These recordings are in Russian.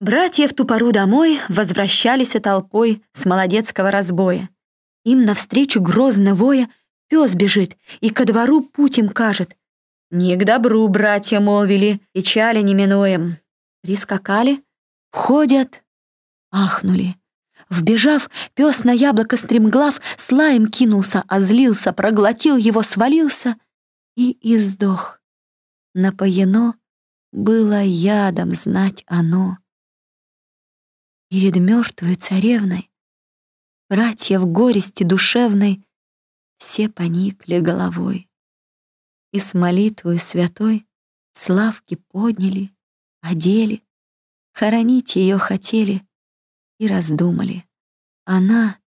Братья в ту пору домой возвращались толпой с молодецкого разбоя. Им навстречу грозно воя пес бежит и ко двору путь им кажет. «Не к добру, братья, молвили, печали не минуем». Прискакали, ходят, ахнули. Вбежав, пес на яблоко стремглав, с лаем кинулся, озлился, проглотил его, свалился и издох. Напоено было ядом знать оно. Перед мертвой царевной Братья в горести душевной Все поникли головой. И с молитвой святой Славки подняли, одели, Хоронить ее хотели И раздумали. Она,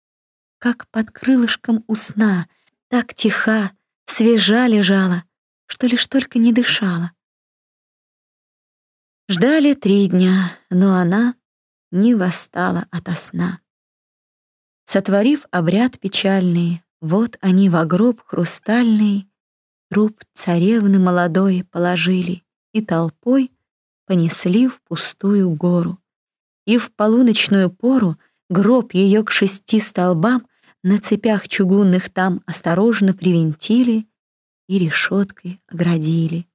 как под крылышком у сна, Так тиха, свежа лежала, Что лишь только не дышала. Ждали три дня, но она не восстала ото сна. Сотворив обряд печальный, вот они во гроб хрустальный труп царевны молодой положили и толпой понесли в пустую гору. И в полуночную пору гроб ее к шести столбам на цепях чугунных там осторожно привинтили и решеткой оградили.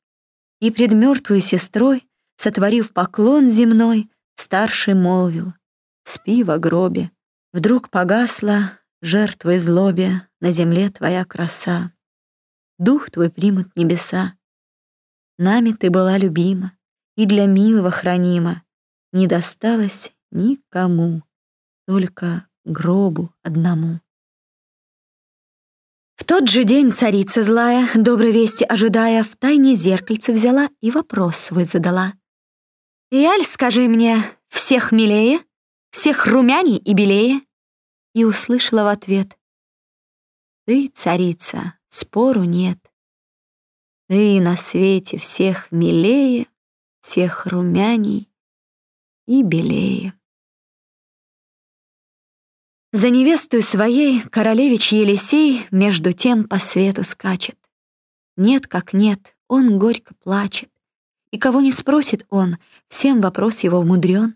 И пред мертвой сестрой, сотворив поклон земной, Старший молвил, спи во гробе. Вдруг погасла жертвой злобе На земле твоя краса. Дух твой примут небеса. Нами ты была любима И для милого хранима. Не досталось никому, Только гробу одному. В тот же день царица злая, доброй вести ожидая, в тайне зеркальце взяла и вопрос свой задала — «Яль, скажи мне, всех милее, всех румяней и белее?» И услышала в ответ. «Ты, царица, спору нет. Ты на свете всех милее, всех румяней и белее». За невесту своей королевич Елисей между тем по свету скачет. Нет, как нет, он горько плачет. И кого не спросит он, всем вопрос его мудрен.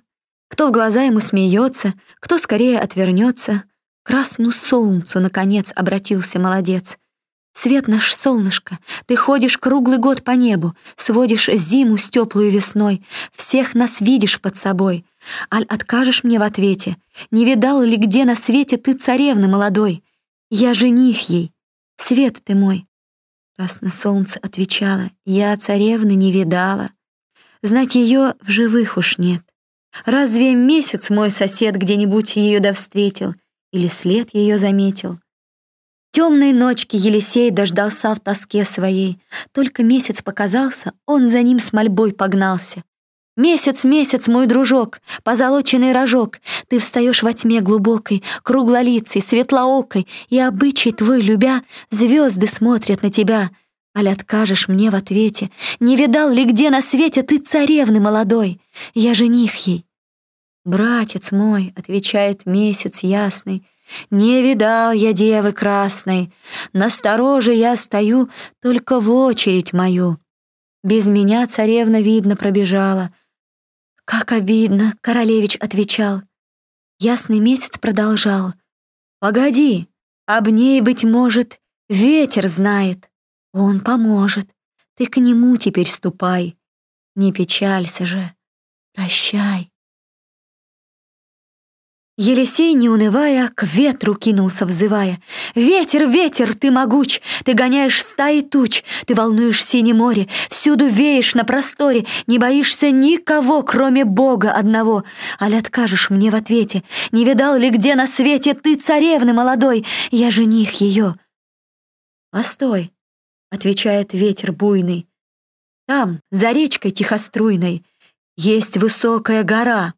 Кто в глаза ему смеется, кто скорее отвернется. Красну солнцу, наконец, обратился молодец. Свет наш солнышко, ты ходишь круглый год по небу, сводишь зиму с теплой весной, всех нас видишь под собой. Аль откажешь мне в ответе, не видал ли где на свете ты царевны молодой? Я жених ей, свет ты мой, Красно солнце отвечало, я царевны не видала. Знать ее в живых уж нет. Разве месяц мой сосед где-нибудь ее да встретил или след ее заметил? Темной ночки Елисей дождался в тоске своей. Только месяц показался, он за ним с мольбой погнался. Месяц, месяц, мой дружок, позолоченный рожок, Ты встаешь во тьме глубокой, круглолицей, светлоокой, И обычай твой любя, звезды смотрят на тебя. Аль откажешь мне в ответе, Не видал ли где на свете ты царевны молодой? Я жених ей. «Братец мой», — отвечает месяц ясный, «Не видал я девы красной, Настороже я стою только в очередь мою. Без меня царевна, видно, пробежала, «Как обидно!» — королевич отвечал. Ясный месяц продолжал. «Погоди, об ней, быть может, ветер знает. Он поможет. Ты к нему теперь ступай. Не печалься же. Прощай». Елисей, не унывая, к ветру кинулся, взывая. «Ветер, ветер, ты могуч, ты гоняешь стаи туч, ты волнуешь синее море, всюду веешь на просторе, не боишься никого, кроме Бога одного. Аль откажешь мне в ответе, не видал ли где на свете ты царевны молодой, я жених ее?» «Постой», — отвечает ветер буйный, «там, за речкой тихоструйной, есть высокая гора,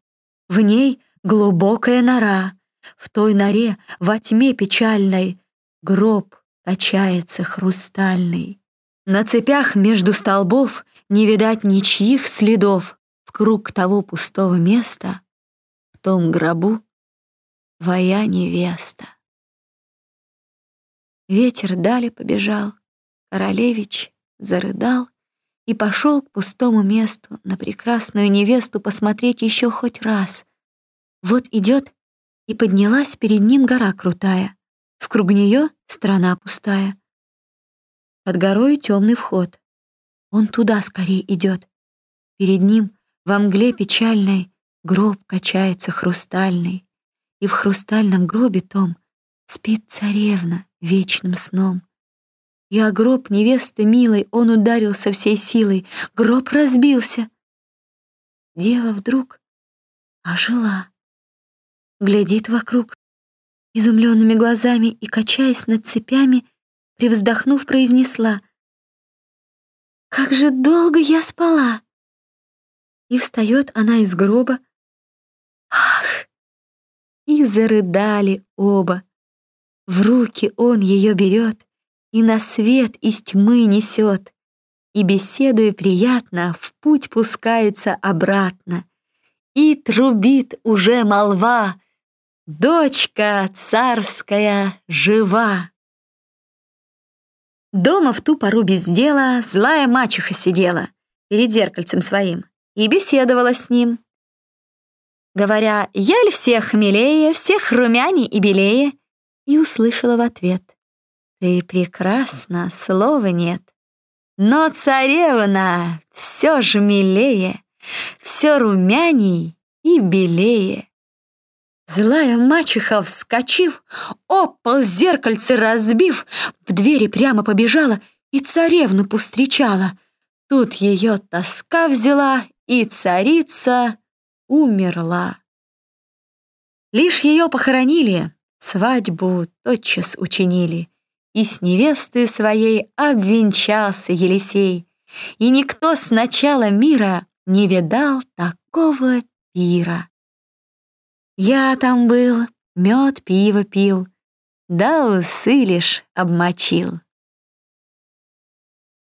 в ней — глубокая нора. В той норе во тьме печальной гроб качается хрустальный. На цепях между столбов не видать ничьих следов. В круг того пустого места в том гробу твоя невеста. Ветер дали побежал, королевич зарыдал, и пошел к пустому месту на прекрасную невесту посмотреть еще хоть раз. Вот идет, и поднялась перед ним гора крутая, в круг нее страна пустая. Под горой темный вход. Он туда скорее идет. Перед ним во мгле печальной гроб качается хрустальный, и в хрустальном гробе том спит царевна вечным сном. И о гроб невесты милой он ударил со всей силой, гроб разбился. Дева вдруг ожила, глядит вокруг изумленными глазами и, качаясь над цепями, привздохнув, произнесла «Как же долго я спала!» И встает она из гроба. Ах! И зарыдали оба. В руки он ее берет и на свет из тьмы несет, и, беседуя приятно, в путь пускаются обратно. И трубит уже молва, дочка царская жива. Дома в ту пору без дела злая мачеха сидела перед зеркальцем своим и беседовала с ним. Говоря, я ли всех милее, всех румяней и белее, и услышала в ответ. Ты прекрасна, слова нет. Но царевна все же милее, все румяней и белее. Злая мачеха, вскочив, опол зеркальце разбив, в двери прямо побежала и царевну повстречала. Тут ее тоска взяла, и царица умерла. Лишь ее похоронили, свадьбу тотчас учинили и с невестой своей обвенчался Елисей, и никто с начала мира не видал такого пира. Я там был, мед пиво пил, да усы лишь обмочил.